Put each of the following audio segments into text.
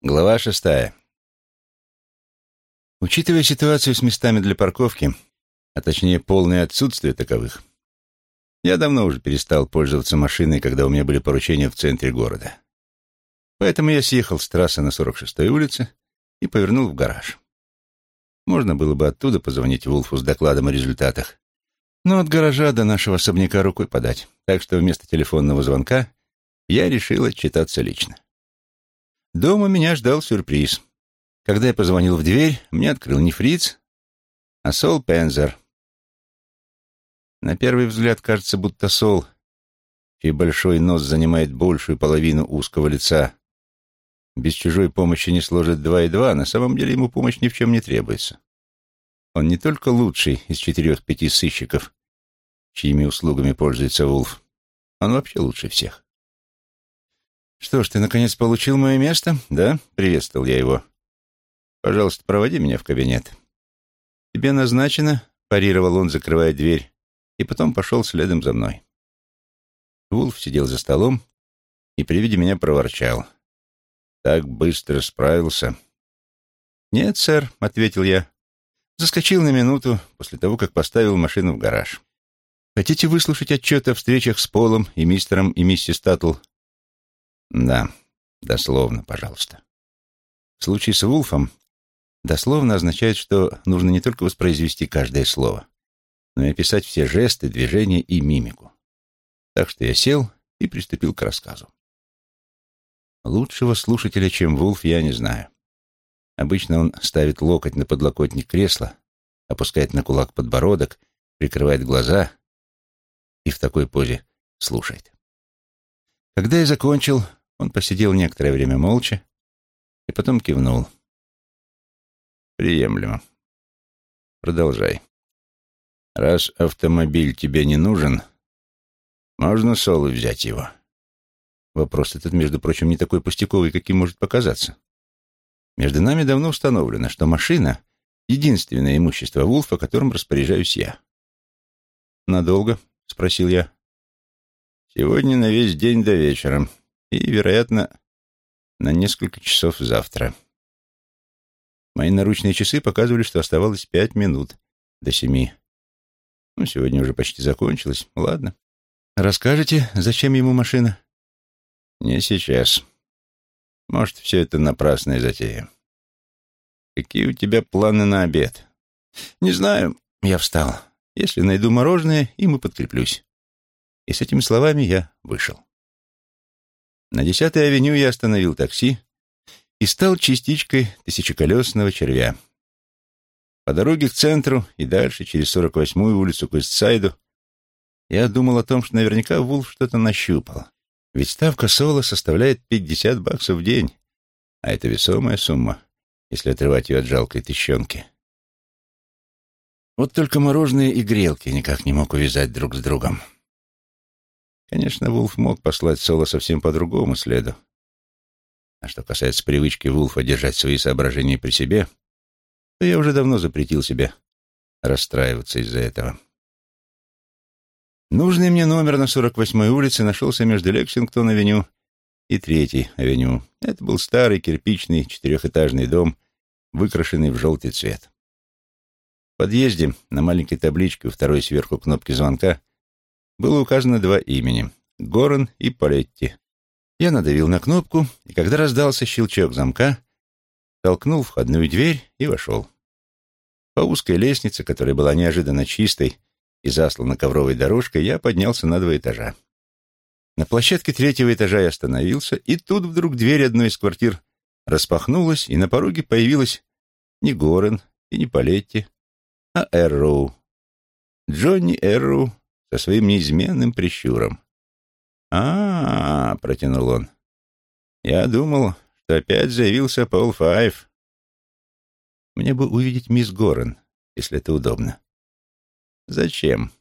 Глава шестая. Учитывая ситуацию с местами для парковки, а точнее полное отсутствие таковых, я давно уже перестал пользоваться машиной, когда у меня были поручения в центре города. Поэтому я съехал с трассы на 46-й улице и повернул в гараж. Можно было бы оттуда позвонить Вулфу с докладом о результатах, но от гаража до нашего особняка рукой подать, так что вместо телефонного звонка я решил отчитаться лично. Дома меня ждал сюрприз. Когда я позвонил в дверь, мне открыл не фриц, а Сол Пензер. На первый взгляд кажется, будто Сол, чей большой нос занимает большую половину узкого лица, без чужой помощи не сложит два и два, на самом деле ему помощь ни в чем не требуется. Он не только лучший из четырех-пяти сыщиков, чьими услугами пользуется Вулф, он вообще лучше всех. «Что ж, ты, наконец, получил мое место, да?» — приветствовал я его. «Пожалуйста, проводи меня в кабинет». «Тебе назначено», — парировал он, закрывая дверь, и потом пошел следом за мной. Вулф сидел за столом и при виде меня проворчал. «Так быстро справился». «Нет, сэр», — ответил я. Заскочил на минуту после того, как поставил машину в гараж. «Хотите выслушать отчет о встречах с Полом и мистером и миссис Таттл?» Да, дословно, пожалуйста. В случае с Вулфом дословно означает, что нужно не только воспроизвести каждое слово, но и описать все жесты, движения и мимику. Так что я сел и приступил к рассказу. Лучшего слушателя, чем Вулф, я не знаю. Обычно он ставит локоть на подлокотник кресла, опускает на кулак подбородок, прикрывает глаза и в такой позе слушает. Когда я закончил, он посидел некоторое время молча и потом кивнул. «Приемлемо. Продолжай. Раз автомобиль тебе не нужен, можно Солу взять его». Вопрос этот, между прочим, не такой пустяковый, каким может показаться. Между нами давно установлено, что машина — единственное имущество Вулфа, которым распоряжаюсь я. «Надолго?» — спросил я. «Сегодня на весь день до вечера», и, вероятно, на несколько часов завтра. Мои наручные часы показывали, что оставалось пять минут до семи. Ну, сегодня уже почти закончилось. Ладно. Расскажете, зачем ему машина? Не сейчас. Может, все это напрасная затея. Какие у тебя планы на обед? Не знаю. Я встал. Если найду мороженое, им и подкреплюсь. И с этими словами я вышел. На десятой авеню я остановил такси и стал частичкой тысячеколесного червя. По дороге к центру и дальше, через 48-ю улицу к Истсайду, я думал о том, что наверняка Вулф что-то нащупал. Ведь ставка соло составляет 50 баксов в день, а это весомая сумма, если отрывать ее от жалкой тыщенки. Вот только мороженые и грелки никак не мог увязать друг с другом. Конечно, Вулф мог послать Соло совсем по другому следу. А что касается привычки Вулфа держать свои соображения при себе, то я уже давно запретил себе расстраиваться из-за этого. Нужный мне номер на 48-й улице нашелся между Лексингтон-авеню и 3-й авеню. Это был старый кирпичный четырехэтажный дом, выкрашенный в желтый цвет. В подъезде на маленькой табличке у второй сверху кнопки звонка было указано два имени — Горан и Полетти. Я надавил на кнопку, и когда раздался щелчок замка, толкнул входную дверь и вошел. По узкой лестнице, которая была неожиданно чистой и заслана ковровой дорожкой, я поднялся на два этажа. На площадке третьего этажа я остановился, и тут вдруг дверь одной из квартир распахнулась, и на пороге появилась не Горен и не Полетти, а Эрроу. Джонни Эрроу со своим неизменным прищуром. а, -а, -а протянул он. «Я думал, что опять заявился Пол Файв. Мне бы увидеть мисс Горан, если это удобно». «Зачем?»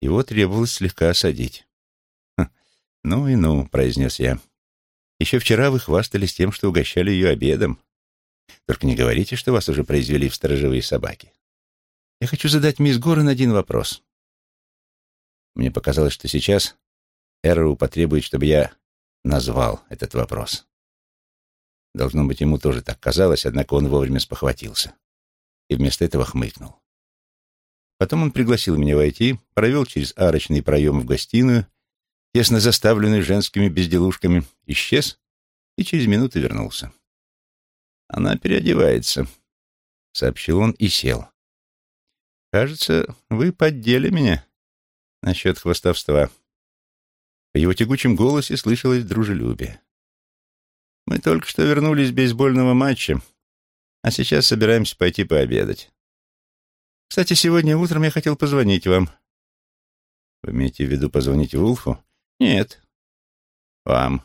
Его требовалось слегка осадить. «Ну и ну», — произнес я. «Еще вчера вы хвастались тем, что угощали ее обедом. Только не говорите, что вас уже произвели в сторожевые собаки. Я хочу задать мисс Горан один вопрос. Мне показалось, что сейчас Эрроу потребует, чтобы я назвал этот вопрос. Должно быть, ему тоже так казалось, однако он вовремя спохватился. И вместо этого хмыкнул. Потом он пригласил меня войти, провел через арочный проем в гостиную, тесно заставленную женскими безделушками, исчез и через минуту вернулся. «Она переодевается», — сообщил он и сел. «Кажется, вы поддели меня насчет хвостовства». В его тягучем голосе слышалось дружелюбие. «Мы только что вернулись с бейсбольного матча, а сейчас собираемся пойти пообедать. Кстати, сегодня утром я хотел позвонить вам». «Вы имеете в виду позвонить Вулфу?» «Нет». «Вам».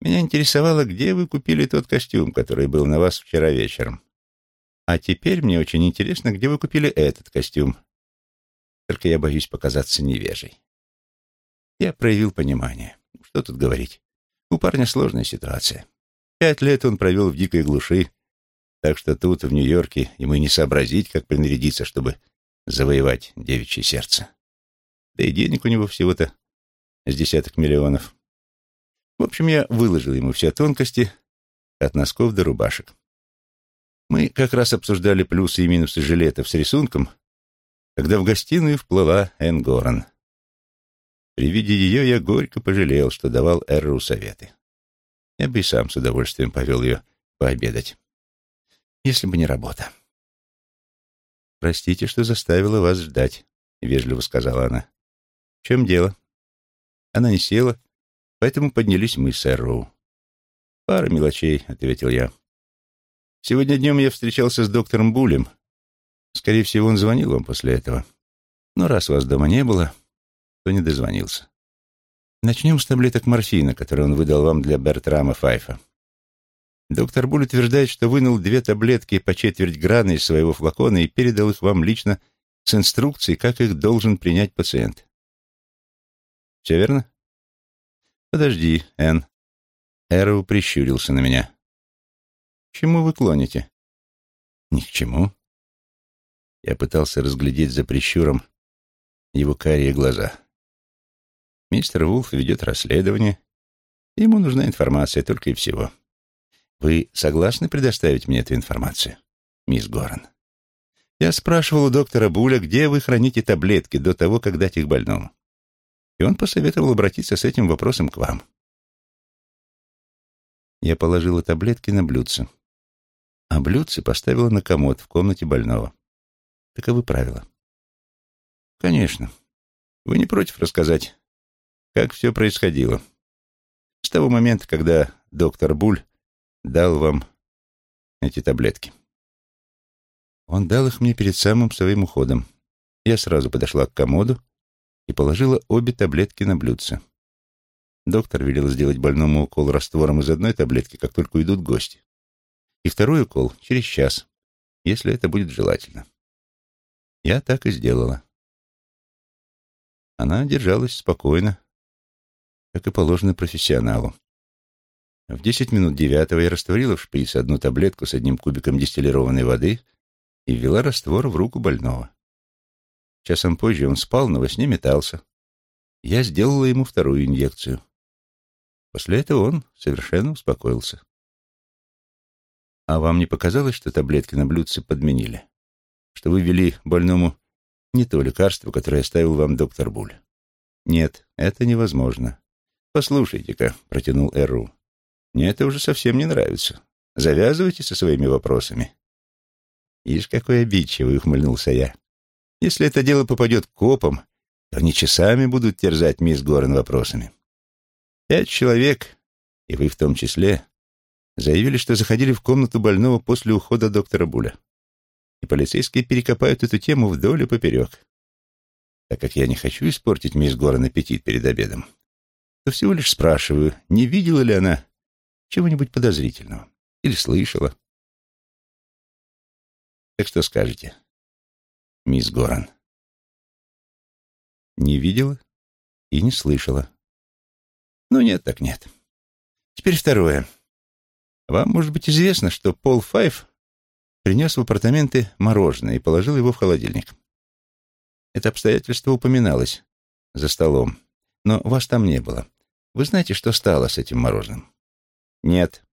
«Меня интересовало, где вы купили тот костюм, который был на вас вчера вечером. А теперь мне очень интересно, где вы купили этот костюм. Только я боюсь показаться невежей». Я проявил понимание. Что тут говорить? У парня сложная ситуация. Пять лет он провел в дикой глуши, так что тут, в Нью-Йорке, ему не сообразить, как принарядиться, чтобы завоевать девичье сердце. Да и денег у него всего-то с десяток миллионов. В общем, я выложил ему все тонкости от носков до рубашек. Мы как раз обсуждали плюсы и минусы жилетов с рисунком, когда в гостиную вплыла Энн Горан. При виде ее я горько пожалел, что давал Эрру советы. Я бы и сам с удовольствием повел ее пообедать, если бы не работа. «Простите, что заставила вас ждать», — вежливо сказала она. «В чем дело?» Она не села, поэтому поднялись мы с Эрроу. «Пара мелочей», — ответил я. «Сегодня днем я встречался с доктором Булем. Скорее всего, он звонил вам после этого. Но раз вас дома не было, то не дозвонился. Начнем с таблеток морфина, которые он выдал вам для Бертрама Файфа. Доктор Буль утверждает, что вынул две таблетки по четверть грана из своего флакона и передал их вам лично с инструкцией, как их должен принять пациент. Все верно? Подожди, Энн. Эроу прищурился на меня. К чему вы клоните? Ни к чему. Я пытался разглядеть за прищуром его карие глаза. Мистер Вулф ведет расследование. Ему нужна информация только и всего. Вы согласны предоставить мне эту информацию, мисс Горан? Я спрашивал у доктора Буля, где вы храните таблетки до того, как дать их больному и он посоветовал обратиться с этим вопросом к вам. Я положила таблетки на блюдце, а блюдце поставила на комод в комнате больного. Таковы правила. Конечно. Вы не против рассказать, как все происходило? С того момента, когда доктор Буль дал вам эти таблетки. Он дал их мне перед самым своим уходом. Я сразу подошла к комоду и положила обе таблетки на блюдце. Доктор велел сделать больному укол раствором из одной таблетки, как только уйдут гости. И второй укол через час, если это будет желательно. Я так и сделала. Она держалась спокойно, как и положено профессионалу. В десять минут девятого я растворила в шприц одну таблетку с одним кубиком дистиллированной воды и ввела раствор в руку больного. Часом позже он спал, но во сне метался. Я сделала ему вторую инъекцию. После этого он совершенно успокоился. А вам не показалось, что таблетки на блюдце подменили? Что вы ввели больному не то лекарство, которое оставил вам доктор Буль? Нет, это невозможно. Послушайте-ка, протянул Эру. Мне это уже совсем не нравится. Завязывайте со своими вопросами. Ишь, какой обидчивый, ухмыльнулся я. Если это дело попадет к копам, то они часами будут терзать мисс Горен вопросами. Пять человек, и вы в том числе, заявили, что заходили в комнату больного после ухода доктора Буля. И полицейские перекопают эту тему вдоль и поперек. Так как я не хочу испортить мисс Горен аппетит перед обедом, то всего лишь спрашиваю, не видела ли она чего-нибудь подозрительного или слышала. Так что скажете? мисс Горан. Не видела и не слышала. Ну, нет так нет. Теперь второе. Вам, может быть, известно, что Пол Файв принес в апартаменты мороженое и положил его в холодильник. Это обстоятельство упоминалось за столом, но вас там не было. Вы знаете, что стало с этим мороженым? Нет.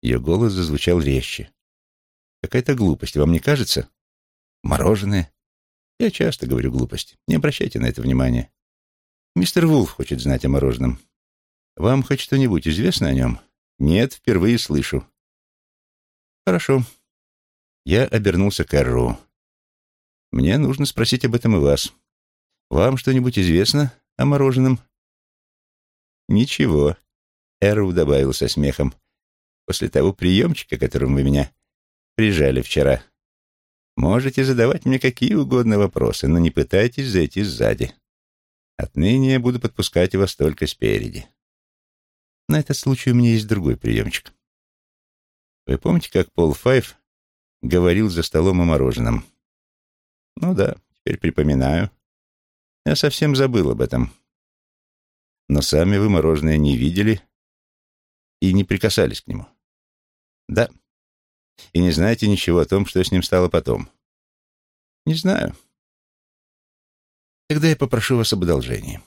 Ее голос зазвучал резче. Какая-то глупость, вам не кажется? Мороженое. Я часто говорю глупости. Не обращайте на это внимания. Мистер Вулф хочет знать о мороженом. Вам хоть что-нибудь известно о нем? Нет, впервые слышу. Хорошо. Я обернулся к Эрру. Мне нужно спросить об этом и вас. Вам что-нибудь известно о мороженом? Ничего. Эрру добавил со смехом. После того приемчика, которым вы меня прижали вчера. Можете задавать мне какие угодно вопросы, но не пытайтесь зайти сзади. Отныне я буду подпускать вас только спереди. На этот случай у меня есть другой приемчик. Вы помните, как Пол Файв говорил за столом о мороженом? Ну да, теперь припоминаю. Я совсем забыл об этом. Но сами вы мороженое не видели и не прикасались к нему. Да. И не знаете ничего о том, что с ним стало потом. Не знаю. Тогда я попрошу вас об одолжении.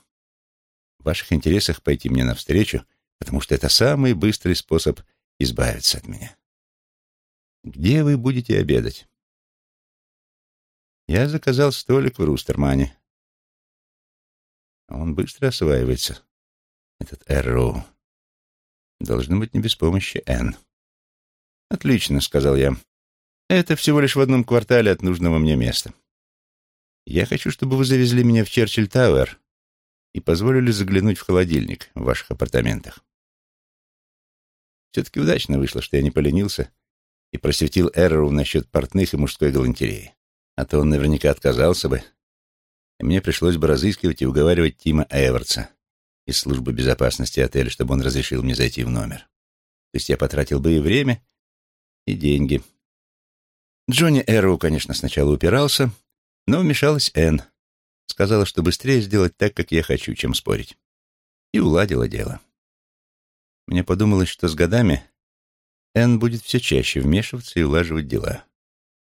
В ваших интересах пойти мне навстречу, потому что это самый быстрый способ избавиться от меня. Где вы будете обедать? Я заказал столик в Рустермане. Он быстро осваивается, этот Эрроу. Должно быть не без помощи Энн. «Отлично», — сказал я. «Это всего лишь в одном квартале от нужного мне места. Я хочу, чтобы вы завезли меня в Черчилль Тауэр и позволили заглянуть в холодильник в ваших апартаментах. Все-таки удачно вышло, что я не поленился и просветил Эррору насчет портных и мужской галантереи. А то он наверняка отказался бы, и мне пришлось бы разыскивать и уговаривать Тима Эвертса из службы безопасности отеля, чтобы он разрешил мне зайти в номер. То есть я потратил бы и время, и деньги. Джонни Эрроу, конечно, сначала упирался, но вмешалась Энн. Сказала, что быстрее сделать так, как я хочу, чем спорить. И уладила дело. Мне подумалось, что с годами Энн будет все чаще вмешиваться и улаживать дела.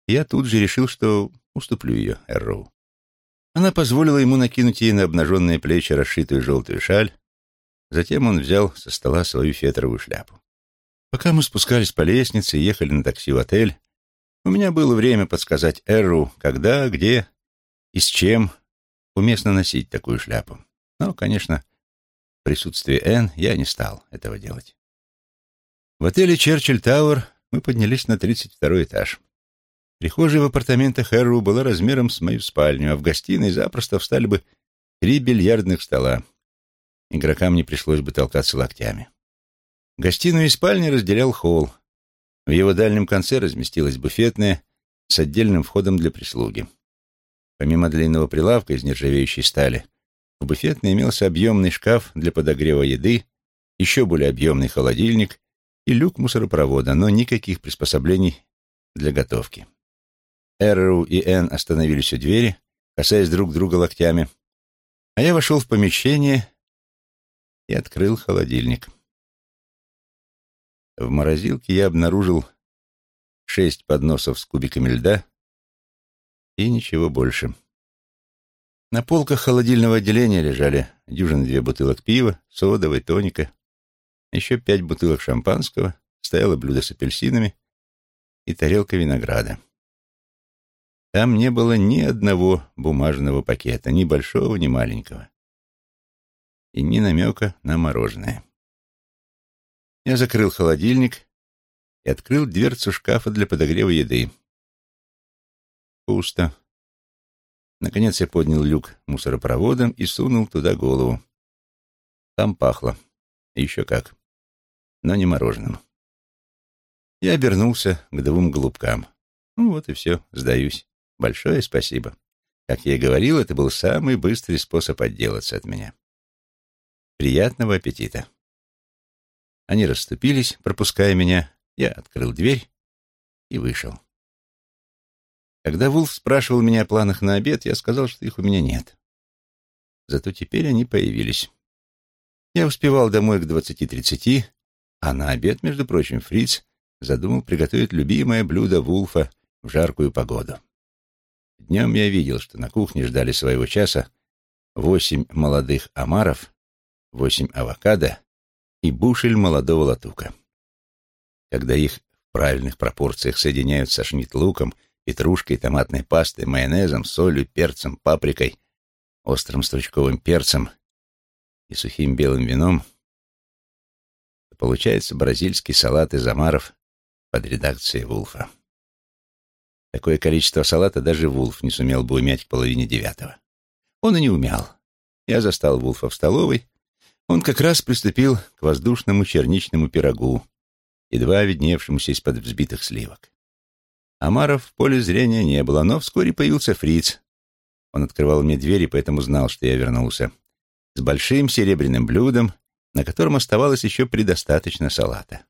Я тут же решил, что уступлю ее Эрроу. Она позволила ему накинуть ей на обнаженные плечи расшитую желтую шаль, затем он взял со стола свою фетровую шляпу. Пока мы спускались по лестнице и ехали на такси в отель, у меня было время подсказать Эрру, когда, где и с чем уместно носить такую шляпу. Но, конечно, в присутствии Энн я не стал этого делать. В отеле «Черчилль Тауэр» мы поднялись на 32 этаж. Прихожая в апартаментах Эрру была размером с мою спальню, а в гостиной запросто встали бы три бильярдных стола. Игрокам не пришлось бы толкаться локтями. Гостиную и спальню разделял холл, в его дальнем конце разместилась буфетная с отдельным входом для прислуги. Помимо длинного прилавка из нержавеющей стали, в буфетной имелся объемный шкаф для подогрева еды, еще более объемный холодильник и люк мусоропровода, но никаких приспособлений для готовки. Эрроу и Энн остановились у двери, касаясь друг друга локтями, а я вошел в помещение и открыл холодильник. В морозилке я обнаружил шесть подносов с кубиками льда и ничего больше. На полках холодильного отделения лежали дюжины две бутылок пива, содовой, тоника, еще пять бутылок шампанского, стояло блюдо с апельсинами и тарелка винограда. Там не было ни одного бумажного пакета, ни большого, ни маленького. И ни намека на мороженое. Я закрыл холодильник и открыл дверцу шкафа для подогрева еды. Пусто. Наконец я поднял люк мусоропроводом и сунул туда голову. Там пахло. Еще как. Но не мороженым. Я обернулся к двум голубкам. Ну вот и все, сдаюсь. Большое спасибо. Как я и говорил, это был самый быстрый способ отделаться от меня. Приятного аппетита. Они расступились, пропуская меня. Я открыл дверь и вышел. Когда Вулф спрашивал меня о планах на обед, я сказал, что их у меня нет. Зато теперь они появились. Я успевал домой к двадцати-тридцати, а на обед, между прочим, Фриц задумал приготовить любимое блюдо Вулфа в жаркую погоду. Днем я видел, что на кухне ждали своего часа восемь молодых омаров, восемь авокадо и бушель молодого латука. когда их в правильных пропорциях соединяют со шнит-луком, петрушкой, томатной пастой, майонезом, солью, перцем, паприкой, острым стручковым перцем и сухим белым вином, получается бразильский салат из омаров под редакцией Вулфа. Такое количество салата даже Вулф не сумел бы умять к половине девятого. Он и не умял. Я застал Вулфа в столовой. Он как раз приступил к воздушному черничному пирогу, едва видневшемуся из-под взбитых сливок. Амаров в поле зрения не было, но вскоре появился фриц. Он открывал мне дверь и поэтому знал, что я вернулся. С большим серебряным блюдом, на котором оставалось еще предостаточно салата.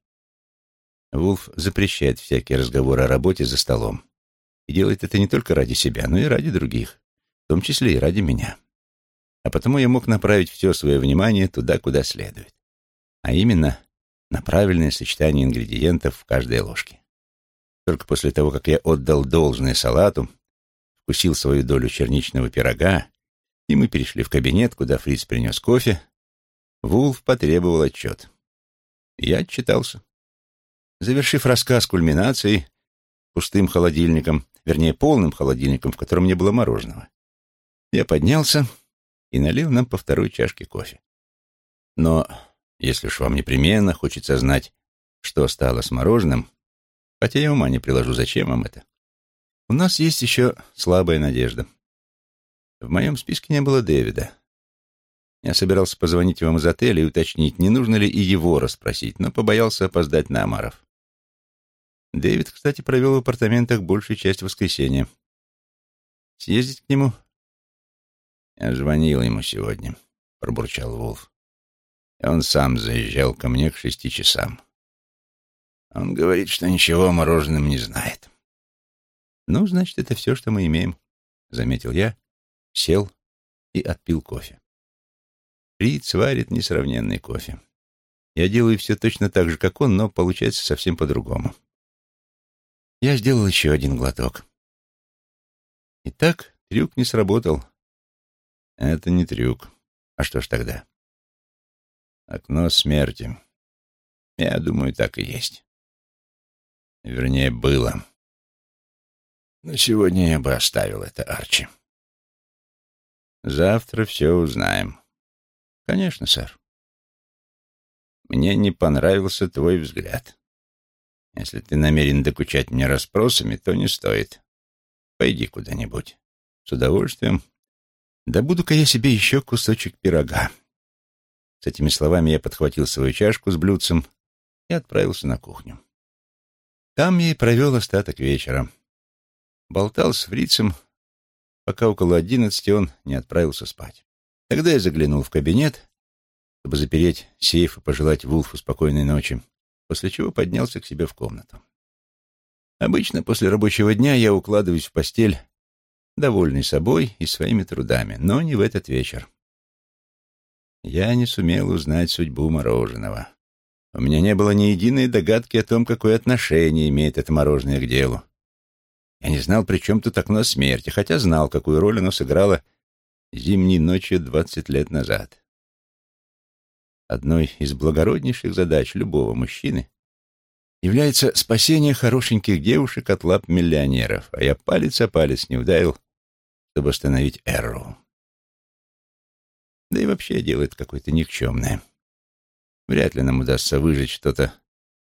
Вулф запрещает всякие разговоры о работе за столом. И делает это не только ради себя, но и ради других, в том числе и ради меня. А потому я мог направить все свое внимание туда, куда следует. А именно на правильное сочетание ингредиентов в каждой ложке. Только после того, как я отдал должное салату, вкусил свою долю черничного пирога, и мы перешли в кабинет, куда Фриц принес кофе, Вулф потребовал отчет. Я отчитался. Завершив рассказ кульминацией, пустым холодильником, вернее, полным холодильником, в котором не было мороженого, я поднялся и налил нам по второй чашке кофе. Но если уж вам непременно хочется знать, что стало с мороженым, хотя я ума не приложу, зачем вам это, у нас есть еще слабая надежда. В моем списке не было Дэвида. Я собирался позвонить вам из отеля и уточнить, не нужно ли и его расспросить, но побоялся опоздать на Амаров. Дэвид, кстати, провел в апартаментах большую часть воскресенья. Съездить к нему? Я звонил ему сегодня, пробурчал Волф. И он сам заезжал ко мне к шести часам. Он говорит, что ничего о мороженом не знает. Ну, значит, это все, что мы имеем, заметил я, сел и отпил кофе. Фриц варит несравненный кофе. Я делаю все точно так же, как он, но получается совсем по-другому. Я сделал еще один глоток. Итак, трюк не сработал. Это не трюк. А что ж тогда? Окно смерти. Я думаю, так и есть. Вернее, было. Но сегодня я бы оставил это, Арчи. Завтра все узнаем. Конечно, сэр. Мне не понравился твой взгляд. Если ты намерен докучать мне расспросами, то не стоит. Пойди куда-нибудь. С удовольствием. Да буду-ка я себе еще кусочек пирога. С этими словами я подхватил свою чашку с блюдцем и отправился на кухню. Там я и провел остаток вечера. Болтал с фрицем, пока около одиннадцати он не отправился спать. Тогда я заглянул в кабинет, чтобы запереть сейф и пожелать Вулфу спокойной ночи после чего поднялся к себе в комнату. Обычно после рабочего дня я укладываюсь в постель, довольный собой и своими трудами, но не в этот вечер. Я не сумел узнать судьбу мороженого. У меня не было ни единой догадки о том, какое отношение имеет это мороженое к делу. Я не знал, при чем тут окно смерти, хотя знал, какую роль оно сыграло зимней ночью двадцать лет назад. Одной из благороднейших задач любого мужчины является спасение хорошеньких девушек от лап миллионеров, а я палец о палец не ударил, чтобы остановить Эрру. Да и вообще делает какое-то никчемное. Вряд ли нам удастся выжить что-то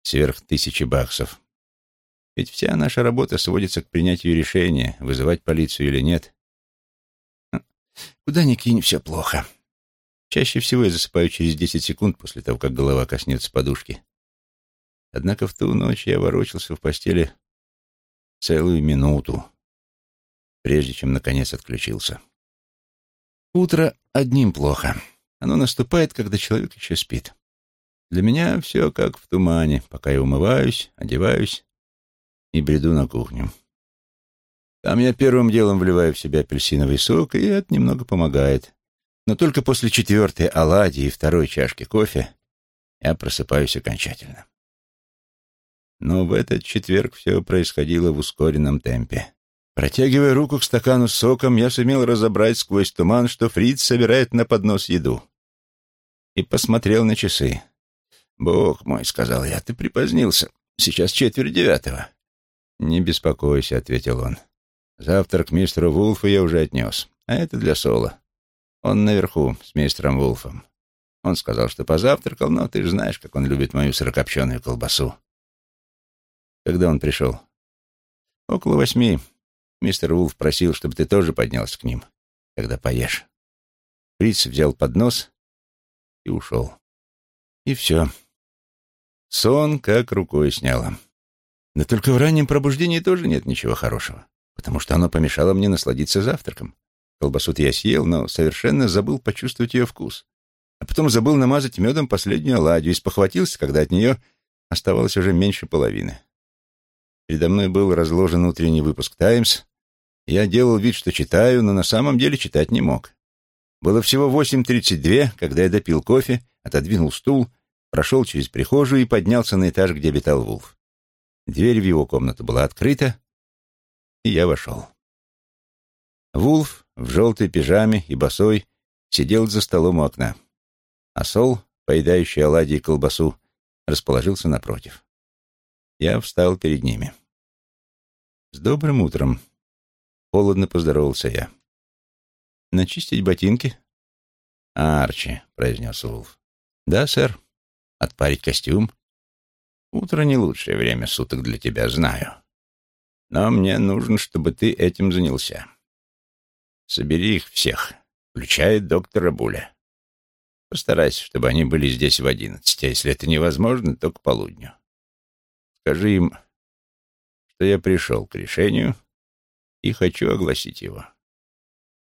сверх тысячи баксов. Ведь вся наша работа сводится к принятию решения, вызывать полицию или нет. Куда ни кинь, все плохо. Чаще всего я засыпаю через десять секунд после того, как голова коснется подушки. Однако в ту ночь я ворочался в постели целую минуту, прежде чем, наконец, отключился. Утро одним плохо. Оно наступает, когда человек еще спит. Для меня все как в тумане, пока я умываюсь, одеваюсь и бреду на кухню. Там я первым делом вливаю в себя апельсиновый сок, и это немного помогает. Но только после четвертой оладьи и второй чашки кофе я просыпаюсь окончательно. Но в этот четверг все происходило в ускоренном темпе. Протягивая руку к стакану с соком, я сумел разобрать сквозь туман, что Фриц собирает на поднос еду. И посмотрел на часы. «Бог мой», — сказал я, — «ты припозднился. Сейчас четверть девятого». «Не беспокойся», — ответил он. «Завтрак мистеру Вулфу я уже отнес, а это для Сола. Он наверху с мистером Вулфом. Он сказал, что позавтракал, но ты же знаешь, как он любит мою сырокопченую колбасу». «Когда он пришел?» «Около восьми. Мистер Вулф просил, чтобы ты тоже поднялся к ним, когда поешь». Фриц взял поднос и ушел. И все. Сон как рукой сняло. Да только в раннем пробуждении тоже нет ничего хорошего, потому что оно помешало мне насладиться завтраком. колбасу я съел, но совершенно забыл почувствовать ее вкус. А потом забыл намазать медом последнюю оладью и спохватился, когда от нее оставалось уже меньше половины. Передо мной был разложен утренний выпуск «Таймс». Я делал вид, что читаю, но на самом деле читать не мог. Было всего 8.32, когда я допил кофе, отодвинул стул, прошел через прихожую и поднялся на этаж, где обитал Вулф. Дверь в его комнату была открыта, и я вошел. Вулф в желтой пижаме и босой сидел за столом у окна, а Сол, поедающий оладьи и колбасу, расположился напротив. Я встал перед ними. «С добрым утром!» Холодно поздоровался я. Начистить ботинки? Арчи, произнес Улф. Да, сэр. Отпарить костюм? Утро не лучшее время суток для тебя, знаю. Но мне нужно, чтобы ты этим занялся. Собери их всех, включая доктора Буля. Постарайся, чтобы они были здесь в одиннадцать, а если это невозможно, то к полудню. Скажи им, что я пришел к решению и хочу огласить его.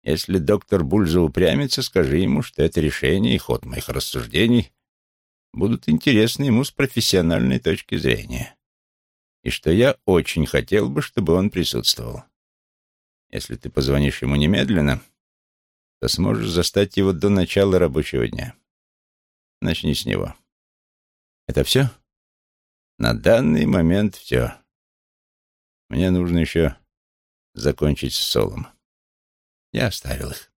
Если доктор Бульза упрямится, скажи ему, что это решение и ход моих рассуждений будут интересны ему с профессиональной точки зрения, и что я очень хотел бы, чтобы он присутствовал. Если ты позвонишь ему немедленно, то сможешь застать его до начала рабочего дня. Начни с него. Это все? На данный момент все. Мне нужно еще закончить с Солом. Я оставил их.